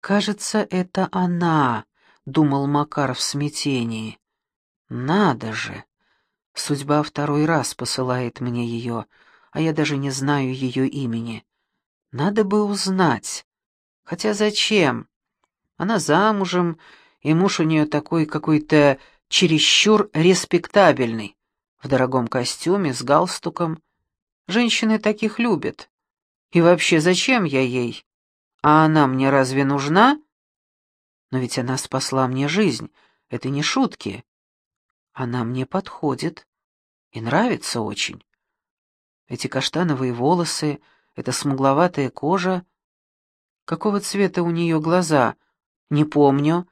«Кажется, это она», — думал Макар в смятении. «Надо же! Судьба второй раз посылает мне ее, а я даже не знаю ее имени. Надо бы узнать. Хотя зачем? Она замужем, и муж у нее такой какой-то чересчур респектабельный, в дорогом костюме, с галстуком. Женщины таких любят. И вообще, зачем я ей? А она мне разве нужна? Но ведь она спасла мне жизнь, это не шутки. Она мне подходит и нравится очень. Эти каштановые волосы, эта смугловатая кожа. Какого цвета у нее глаза? Не помню.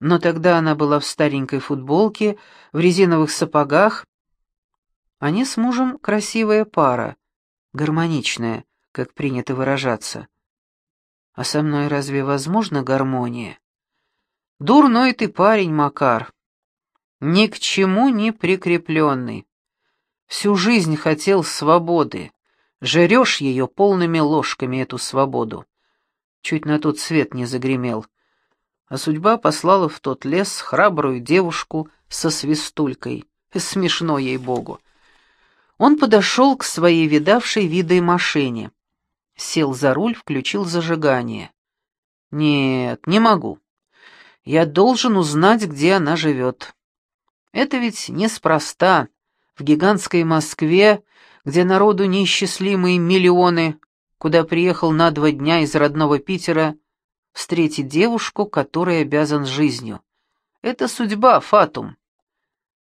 Но тогда она была в старенькой футболке, в резиновых сапогах. Они с мужем красивая пара, гармоничная, как принято выражаться. А со мной разве возможна гармония? Дурной ты парень, Макар. Ни к чему не прикрепленный. Всю жизнь хотел свободы. Жрешь ее полными ложками, эту свободу. Чуть на тот свет не загремел. А судьба послала в тот лес храбрую девушку со свистулькой. Смешно ей-богу. Он подошел к своей видавшей видой машине. Сел за руль, включил зажигание. «Нет, не могу. Я должен узнать, где она живет. Это ведь неспроста. В гигантской Москве, где народу неисчислимые миллионы, куда приехал на два дня из родного Питера, встретить девушку, которой обязан жизнью. Это судьба, Фатум.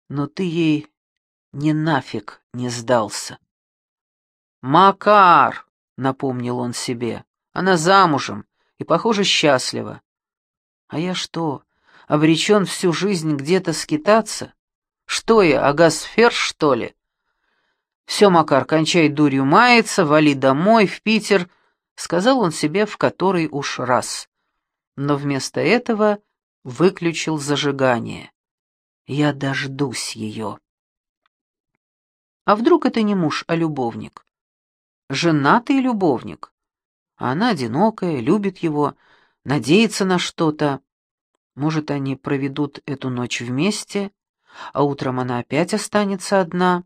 Но ты ей не нафиг не сдался. «Макар!» — напомнил он себе. «Она замужем и, похоже, счастлива. А я что, обречен всю жизнь где-то скитаться? Что я, агасфер, что ли? Все, Макар, кончай дурью маяться, вали домой, в Питер, сказал он себе в который уж раз. Но вместо этого выключил зажигание. Я дождусь ее. А вдруг это не муж, а любовник? Женатый любовник. А она одинокая, любит его, надеется на что-то. Может, они проведут эту ночь вместе, а утром она опять останется одна.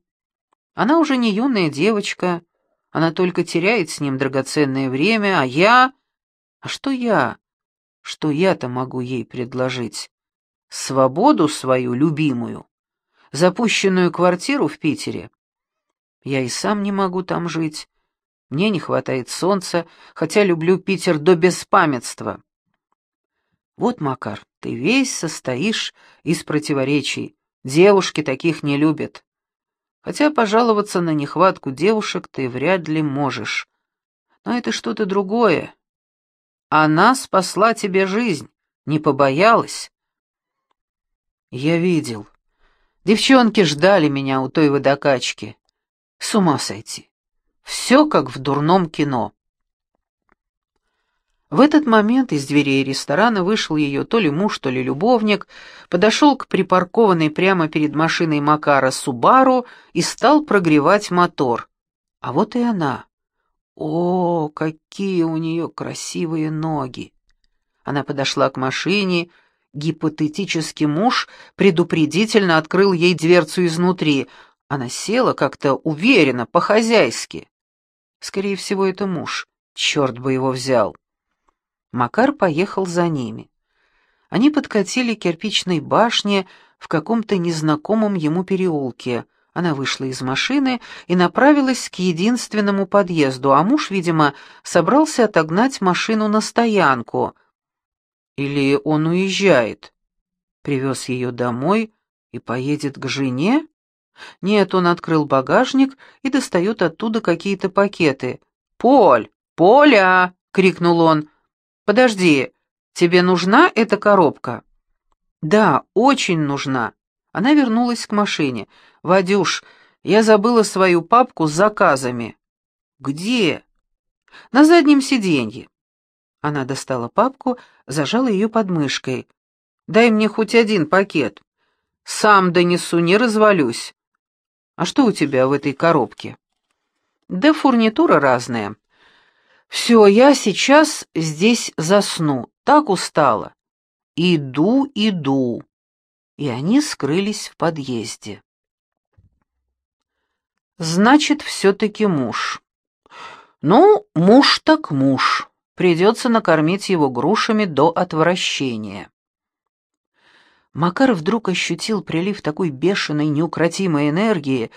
Она уже не юная девочка, она только теряет с ним драгоценное время, а я... А что я? Что я-то могу ей предложить? Свободу свою любимую? Запущенную квартиру в Питере? Я и сам не могу там жить. Мне не хватает солнца, хотя люблю Питер до беспамятства. Вот, Макар, ты весь состоишь из противоречий. Девушки таких не любят. Хотя пожаловаться на нехватку девушек ты вряд ли можешь. Но это что-то другое. Она спасла тебе жизнь, не побоялась. Я видел. Девчонки ждали меня у той водокачки. С ума сойти. Все как в дурном кино. В этот момент из дверей ресторана вышел ее то ли муж, то ли любовник, подошел к припаркованной прямо перед машиной Макара Субару и стал прогревать мотор. А вот и она. О, какие у нее красивые ноги! Она подошла к машине, гипотетический муж предупредительно открыл ей дверцу изнутри. Она села как-то уверенно, по-хозяйски. Скорее всего, это муж. Черт бы его взял. Макар поехал за ними. Они подкатили к кирпичной башне в каком-то незнакомом ему переулке. Она вышла из машины и направилась к единственному подъезду, а муж, видимо, собрался отогнать машину на стоянку. Или он уезжает? Привез ее домой и поедет к жене? Нет, он открыл багажник и достает оттуда какие-то пакеты. «Поль! Поля!» — крикнул он. «Подожди, тебе нужна эта коробка?» «Да, очень нужна». Она вернулась к машине. «Вадюш, я забыла свою папку с заказами». «Где?» «На заднем сиденье». Она достала папку, зажала ее под мышкой. «Дай мне хоть один пакет. Сам донесу, не развалюсь». «А что у тебя в этой коробке?» «Да фурнитура разная. «Все, я сейчас здесь засну. так устала. Иду, иду». И они скрылись в подъезде. Значит, все-таки муж. Ну, муж так муж. Придется накормить его грушами до отвращения. Макар вдруг ощутил прилив такой бешеной, неукротимой энергии,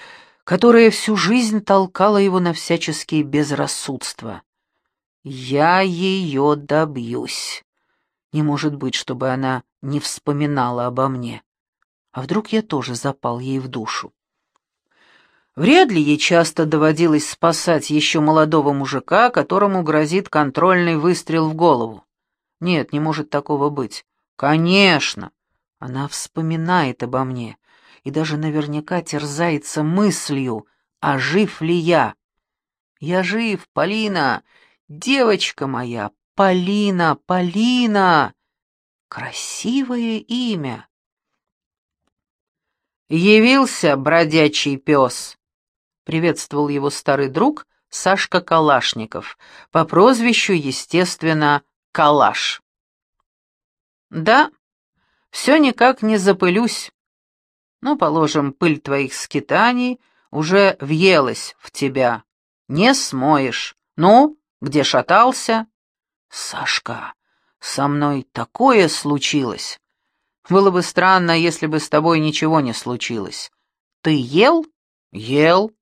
которая всю жизнь толкала его на всяческие безрассудства. «Я ее добьюсь. Не может быть, чтобы она не вспоминала обо мне. А вдруг я тоже запал ей в душу?» Вряд ли ей часто доводилось спасать еще молодого мужика, которому грозит контрольный выстрел в голову. Нет, не может такого быть. Конечно, она вспоминает обо мне и даже наверняка терзается мыслью, а жив ли я. Я жив, Полина, девочка моя, Полина, Полина. Красивое имя. Явился бродячий пес. Приветствовал его старый друг Сашка Калашников, по прозвищу, естественно, Калаш. «Да, все никак не запылюсь. Ну, положим, пыль твоих скитаний уже въелась в тебя. Не смоешь. Ну, где шатался?» «Сашка, со мной такое случилось. Было бы странно, если бы с тобой ничего не случилось. Ты ел? Ел.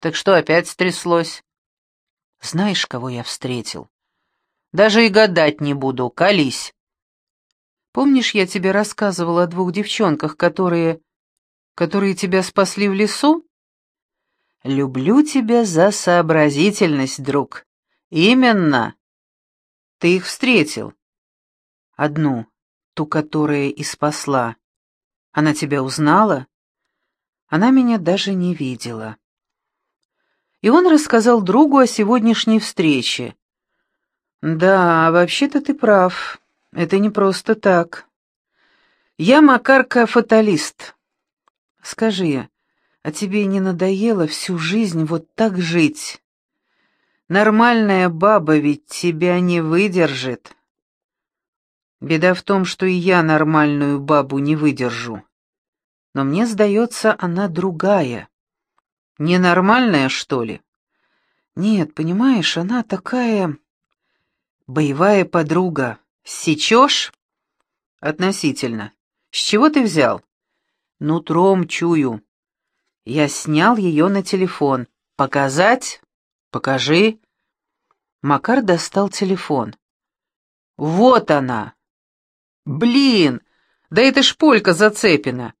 Так что опять стряслось? Знаешь, кого я встретил? Даже и гадать не буду, колись. Помнишь, я тебе рассказывала о двух девчонках, которые... которые тебя спасли в лесу? Люблю тебя за сообразительность, друг. Именно. Ты их встретил. Одну, ту, которая и спасла. Она тебя узнала? Она меня даже не видела и он рассказал другу о сегодняшней встрече. «Да, вообще-то ты прав. Это не просто так. Я Макарка-фаталист. Скажи, а тебе не надоело всю жизнь вот так жить? Нормальная баба ведь тебя не выдержит». Беда в том, что и я нормальную бабу не выдержу. Но мне сдается, она другая. Ненормальная, что ли? Нет, понимаешь, она такая... Боевая подруга. Сечешь? Относительно. С чего ты взял? Нутром чую. Я снял ее на телефон. Показать? Покажи. Макар достал телефон. Вот она. Блин, да это ж Полька Зацепина.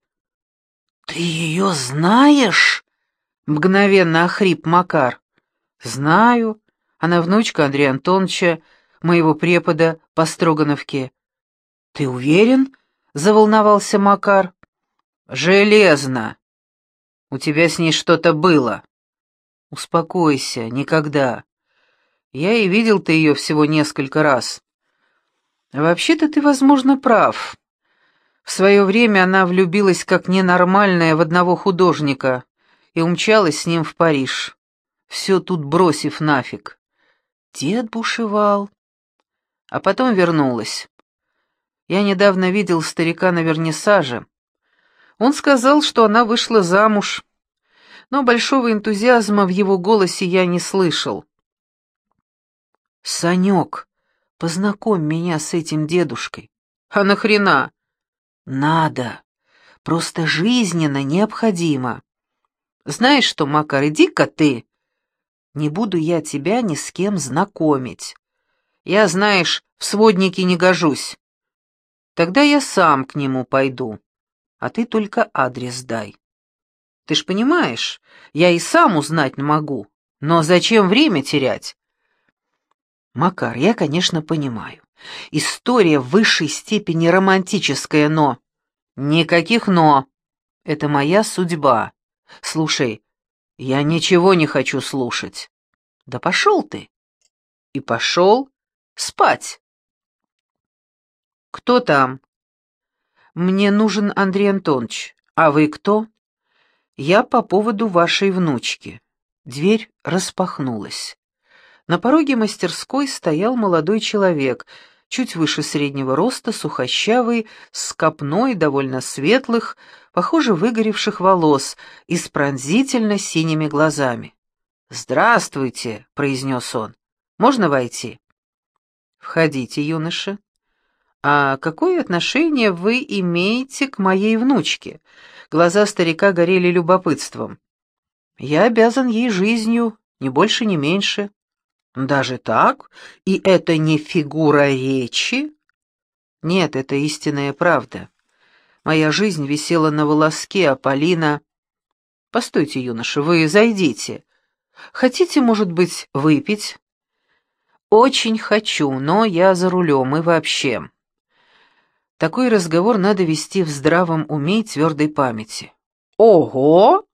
Ты ее знаешь? Мгновенно охрип Макар. «Знаю. Она внучка Андрея Антоновича, моего препода по Строгановке». «Ты уверен?» — заволновался Макар. «Железно. У тебя с ней что-то было». «Успокойся, никогда. Я и видел ты ее всего несколько раз. Вообще-то ты, возможно, прав. В свое время она влюбилась как ненормальная в одного художника, и умчалась с ним в Париж, все тут бросив нафиг. Дед бушевал. А потом вернулась. Я недавно видел старика на вернисаже. Он сказал, что она вышла замуж, но большого энтузиазма в его голосе я не слышал. «Санек, познакомь меня с этим дедушкой». «А нахрена?» «Надо. Просто жизненно необходимо». Знаешь что, Макар, иди-ка ты. Не буду я тебя ни с кем знакомить. Я, знаешь, в сводники не гожусь. Тогда я сам к нему пойду, а ты только адрес дай. Ты ж понимаешь, я и сам узнать могу, но зачем время терять? Макар, я, конечно, понимаю. История в высшей степени романтическая, но... Никаких «но». Это моя судьба. Слушай, я ничего не хочу слушать. Да пошел ты. И пошел спать. Кто там? Мне нужен Андрей Антонович. А вы кто? Я по поводу вашей внучки. Дверь распахнулась. На пороге мастерской стоял молодой человек, чуть выше среднего роста, сухощавый, с копной довольно светлых, похоже, выгоревших волос и с пронзительно синими глазами. «Здравствуйте», — произнес он. «Можно войти?» «Входите, юноша». «А какое отношение вы имеете к моей внучке?» Глаза старика горели любопытством. «Я обязан ей жизнью, ни больше, ни меньше». «Даже так? И это не фигура речи?» «Нет, это истинная правда. Моя жизнь висела на волоске, а Полина...» «Постойте, юноша, вы зайдите. Хотите, может быть, выпить?» «Очень хочу, но я за рулем и вообще...» Такой разговор надо вести в здравом уме и твердой памяти. «Ого!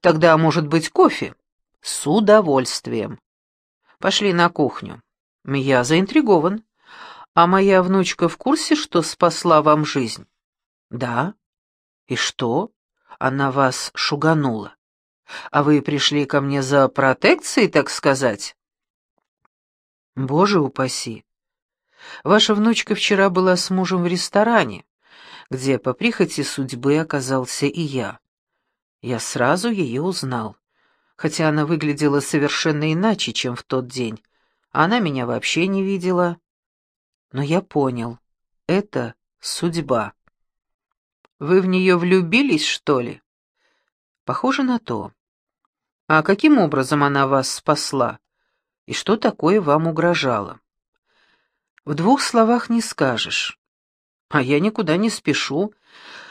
Тогда, может быть, кофе?» «С удовольствием. Пошли на кухню. Я заинтригован. А моя внучка в курсе, что спасла вам жизнь? Да. И что? Она вас шуганула. А вы пришли ко мне за протекцией, так сказать? Боже упаси. Ваша внучка вчера была с мужем в ресторане, где по прихоти судьбы оказался и я. Я сразу ее узнал хотя она выглядела совершенно иначе, чем в тот день. Она меня вообще не видела. Но я понял, это судьба. Вы в нее влюбились, что ли? Похоже на то. А каким образом она вас спасла? И что такое вам угрожало? В двух словах не скажешь. А я никуда не спешу.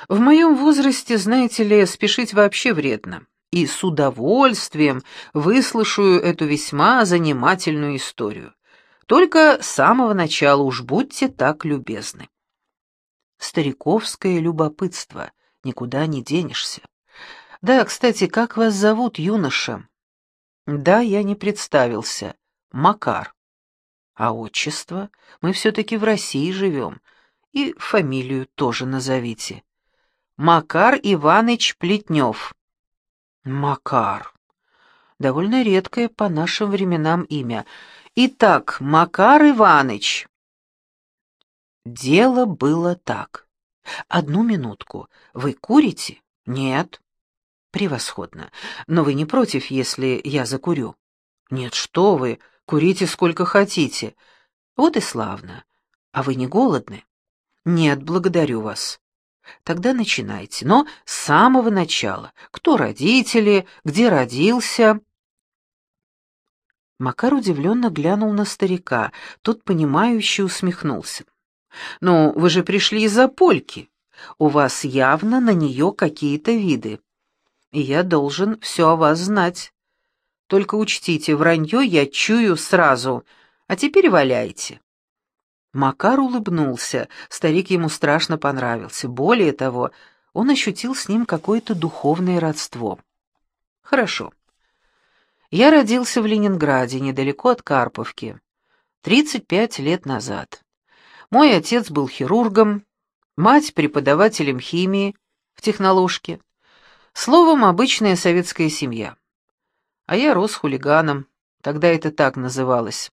В моем возрасте, знаете ли, спешить вообще вредно и с удовольствием выслушаю эту весьма занимательную историю. Только с самого начала уж будьте так любезны. Стариковское любопытство, никуда не денешься. Да, кстати, как вас зовут, юноша? Да, я не представился. Макар. А отчество? Мы все-таки в России живем. И фамилию тоже назовите. Макар Иваныч Плетнев. Макар. Довольно редкое по нашим временам имя. Итак, Макар Иваныч. Дело было так. Одну минутку. Вы курите? Нет. Превосходно. Но вы не против, если я закурю? Нет, что вы, курите сколько хотите. Вот и славно. А вы не голодны? Нет, благодарю вас. Тогда начинайте, но с самого начала. Кто родители, где родился?» Макар удивленно глянул на старика, тот, понимающе усмехнулся. «Ну, вы же пришли из-за польки. У вас явно на нее какие-то виды. И я должен все о вас знать. Только учтите, вранье я чую сразу, а теперь валяйте». Макар улыбнулся, старик ему страшно понравился. Более того, он ощутил с ним какое-то духовное родство. «Хорошо. Я родился в Ленинграде, недалеко от Карповки, 35 лет назад. Мой отец был хирургом, мать преподавателем химии в техноложке. Словом, обычная советская семья. А я рос хулиганом, тогда это так называлось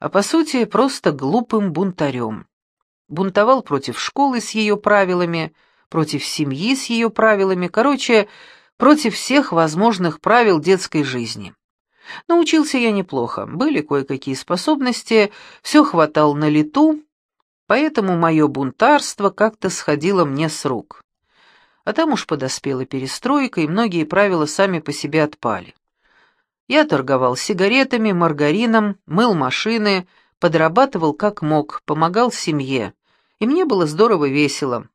а по сути просто глупым бунтарем. Бунтовал против школы с ее правилами, против семьи с ее правилами, короче, против всех возможных правил детской жизни. Научился я неплохо, были кое-какие способности, все хватал на лету, поэтому мое бунтарство как-то сходило мне с рук. А там уж подоспела перестройка, и многие правила сами по себе отпали. Я торговал сигаретами, маргарином, мыл машины, подрабатывал как мог, помогал семье. И мне было здорово весело.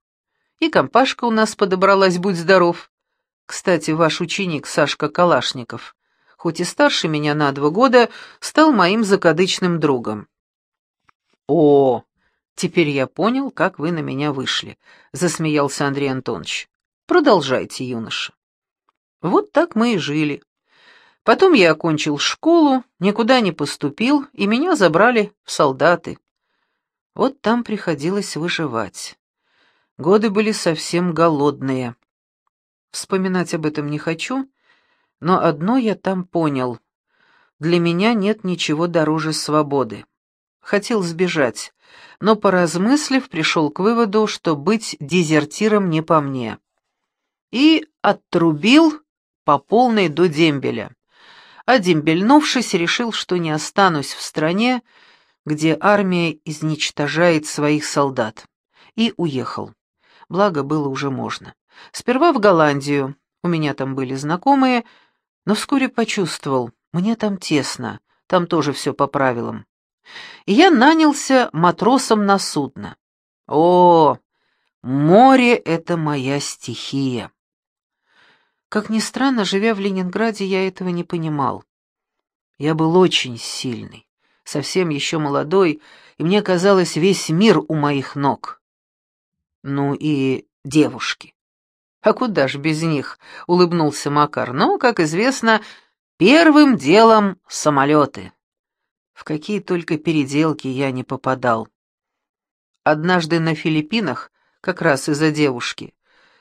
И компашка у нас подобралась, будь здоров. Кстати, ваш ученик Сашка Калашников, хоть и старше меня на два года, стал моим закадычным другом. «О, теперь я понял, как вы на меня вышли», — засмеялся Андрей Антонович. «Продолжайте, юноша». Вот так мы и жили. Потом я окончил школу, никуда не поступил, и меня забрали в солдаты. Вот там приходилось выживать. Годы были совсем голодные. Вспоминать об этом не хочу, но одно я там понял. Для меня нет ничего дороже свободы. хотел сбежать, но, поразмыслив, пришел к выводу, что быть дезертиром не по мне. И отрубил по полной до дембеля. А дембельнувшись, решил, что не останусь в стране, где армия изничтожает своих солдат. И уехал. Благо, было уже можно. Сперва в Голландию, у меня там были знакомые, но вскоре почувствовал, мне там тесно, там тоже все по правилам. И я нанялся матросом на судно. О, море — это моя стихия. Как ни странно, живя в Ленинграде, я этого не понимал. Я был очень сильный, совсем еще молодой, и мне казалось весь мир у моих ног. Ну и девушки. А куда ж без них, улыбнулся Макар. Но, как известно, первым делом самолеты. В какие только переделки я не попадал. Однажды на Филиппинах, как раз из-за девушки,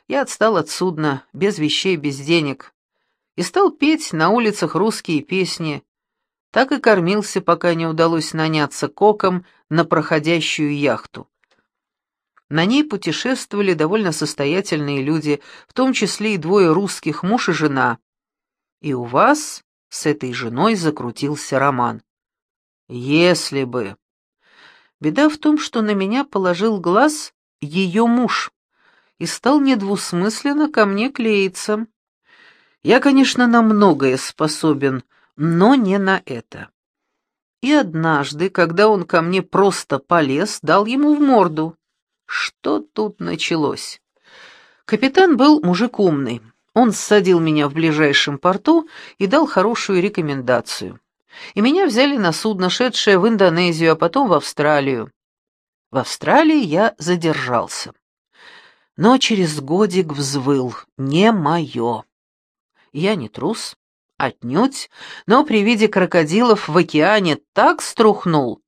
я отстал от судна, без вещей, без денег, и стал петь на улицах русские песни. Так и кормился, пока не удалось наняться коком на проходящую яхту. На ней путешествовали довольно состоятельные люди, в том числе и двое русских, муж и жена. И у вас с этой женой закрутился роман. Если бы. Беда в том, что на меня положил глаз ее муж и стал недвусмысленно ко мне клеиться. Я, конечно, на многое способен, но не на это. И однажды, когда он ко мне просто полез, дал ему в морду. Что тут началось? Капитан был мужик умный. Он ссадил меня в ближайшем порту и дал хорошую рекомендацию. И меня взяли на судно, шедшее в Индонезию, а потом в Австралию. В Австралии я задержался. Но через годик взвыл «не мое». Я не трус, отнюдь, но при виде крокодилов в океане так струхнул.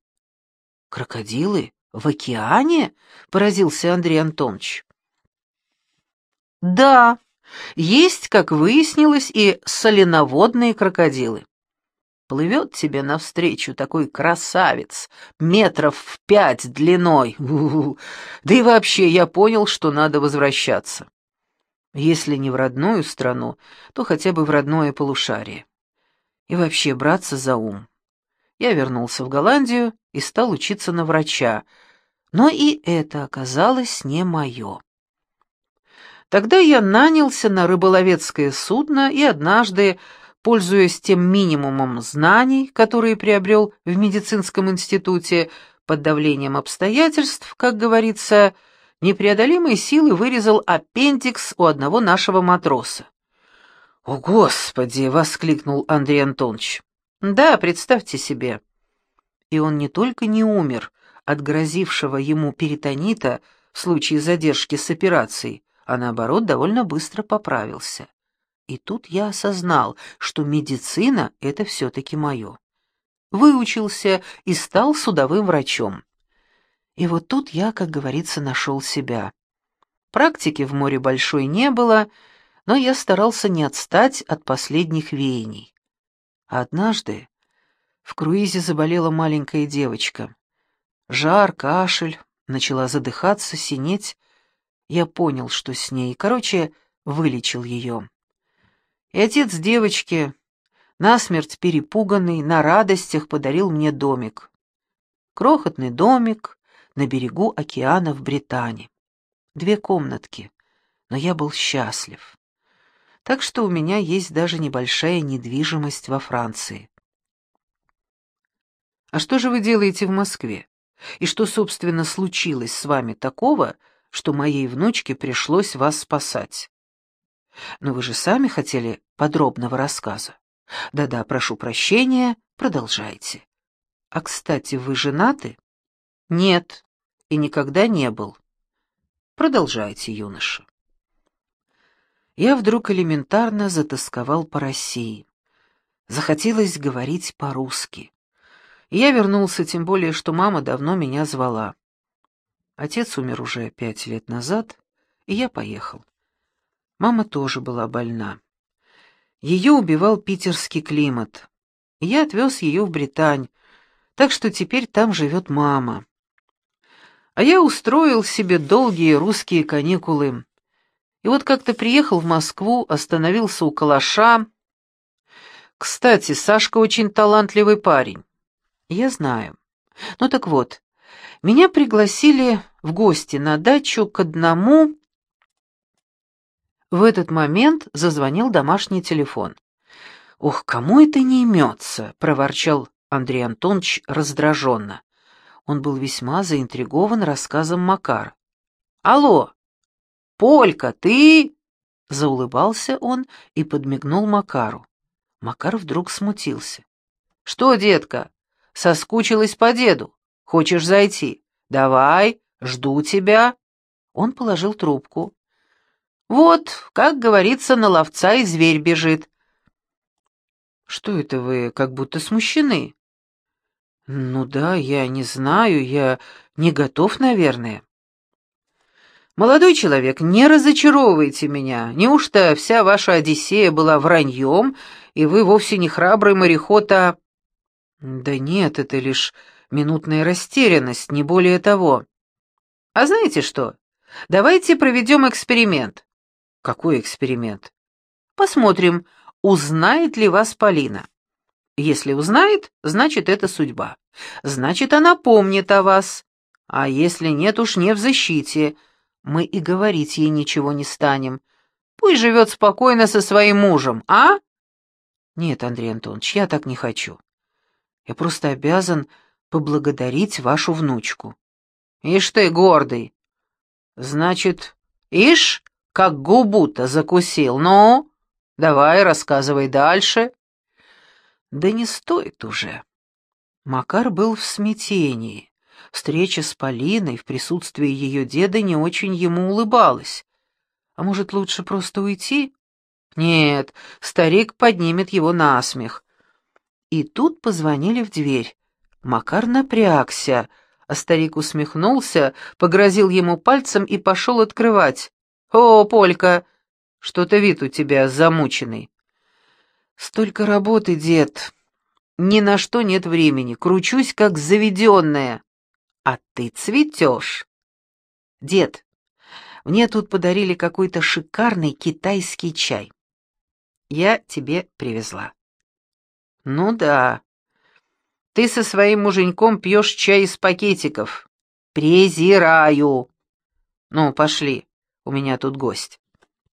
«Крокодилы? В океане?» — поразился Андрей Антонович. «Да, есть, как выяснилось, и соленоводные крокодилы. Плывет тебе навстречу такой красавец, метров в пять длиной. У -у -у. Да и вообще я понял, что надо возвращаться. Если не в родную страну, то хотя бы в родное полушарие. И вообще браться за ум. Я вернулся в Голландию и стал учиться на врача, но и это оказалось не мое. Тогда я нанялся на рыболовецкое судно и однажды, пользуясь тем минимумом знаний, которые приобрел в медицинском институте, под давлением обстоятельств, как говорится, непреодолимой силы вырезал аппендикс у одного нашего матроса. «О, Господи!» — воскликнул Андрей Антонович. Да, представьте себе. И он не только не умер от грозившего ему перитонита в случае задержки с операцией, а наоборот довольно быстро поправился. И тут я осознал, что медицина — это все-таки мое. Выучился и стал судовым врачом. И вот тут я, как говорится, нашел себя. Практики в море большой не было, но я старался не отстать от последних веяний. Однажды в круизе заболела маленькая девочка. Жар, кашель, начала задыхаться, синеть. Я понял, что с ней, короче, вылечил ее. И отец девочки, насмерть перепуганный, на радостях подарил мне домик. Крохотный домик на берегу океана в Британии. Две комнатки, но я был счастлив так что у меня есть даже небольшая недвижимость во Франции. А что же вы делаете в Москве? И что, собственно, случилось с вами такого, что моей внучке пришлось вас спасать? Но вы же сами хотели подробного рассказа. Да-да, прошу прощения, продолжайте. А, кстати, вы женаты? Нет, и никогда не был. Продолжайте, юноша я вдруг элементарно затасковал по России. Захотелось говорить по-русски. Я вернулся, тем более, что мама давно меня звала. Отец умер уже пять лет назад, и я поехал. Мама тоже была больна. Ее убивал питерский климат. Я отвез ее в Британь, Так что теперь там живет мама. А я устроил себе долгие русские каникулы. И вот как-то приехал в Москву, остановился у калаша. Кстати, Сашка очень талантливый парень. Я знаю. Ну так вот, меня пригласили в гости на дачу к одному... В этот момент зазвонил домашний телефон. «Ух, кому это не имется?» — проворчал Андрей Антонович раздраженно. Он был весьма заинтригован рассказом Макар. «Алло! Полька, ты...» Заулыбался он и подмигнул Макару. Макар вдруг смутился. «Что, детка, соскучилась по деду? Хочешь зайти? Давай, жду тебя». Он положил трубку. «Вот, как говорится, на ловца и зверь бежит». «Что это вы как будто смущены?» «Ну да, я не знаю, я не готов, наверное». «Молодой человек, не разочаровывайте меня. Неужто вся ваша Одиссея была враньем, и вы вовсе не храбрый мореход, а...» «Да нет, это лишь минутная растерянность, не более того». «А знаете что? Давайте проведем эксперимент». «Какой эксперимент?» «Посмотрим, узнает ли вас Полина. Если узнает, значит, это судьба. Значит, она помнит о вас. А если нет, уж не в защите. Мы и говорить ей ничего не станем. Пусть живет спокойно со своим мужем, а? Нет, Андрей Антонович, я так не хочу. Я просто обязан поблагодарить вашу внучку. Ишь ты, гордый. Значит, ишь, как губу-то закусил. Ну, давай, рассказывай дальше. Да не стоит уже. Макар был в смятении. Встреча с Полиной в присутствии ее деда не очень ему улыбалась. А может, лучше просто уйти? Нет, старик поднимет его на смех. И тут позвонили в дверь. Макар напрягся, а старик усмехнулся, погрозил ему пальцем и пошел открывать. «О, Полька, что-то вид у тебя замученный». «Столько работы, дед. Ни на что нет времени. Кручусь, как заведенная. А ты цветешь. Дед, мне тут подарили какой-то шикарный китайский чай. Я тебе привезла». «Ну да. Ты со своим муженьком пьешь чай из пакетиков. Презираю. Ну, пошли, у меня тут гость».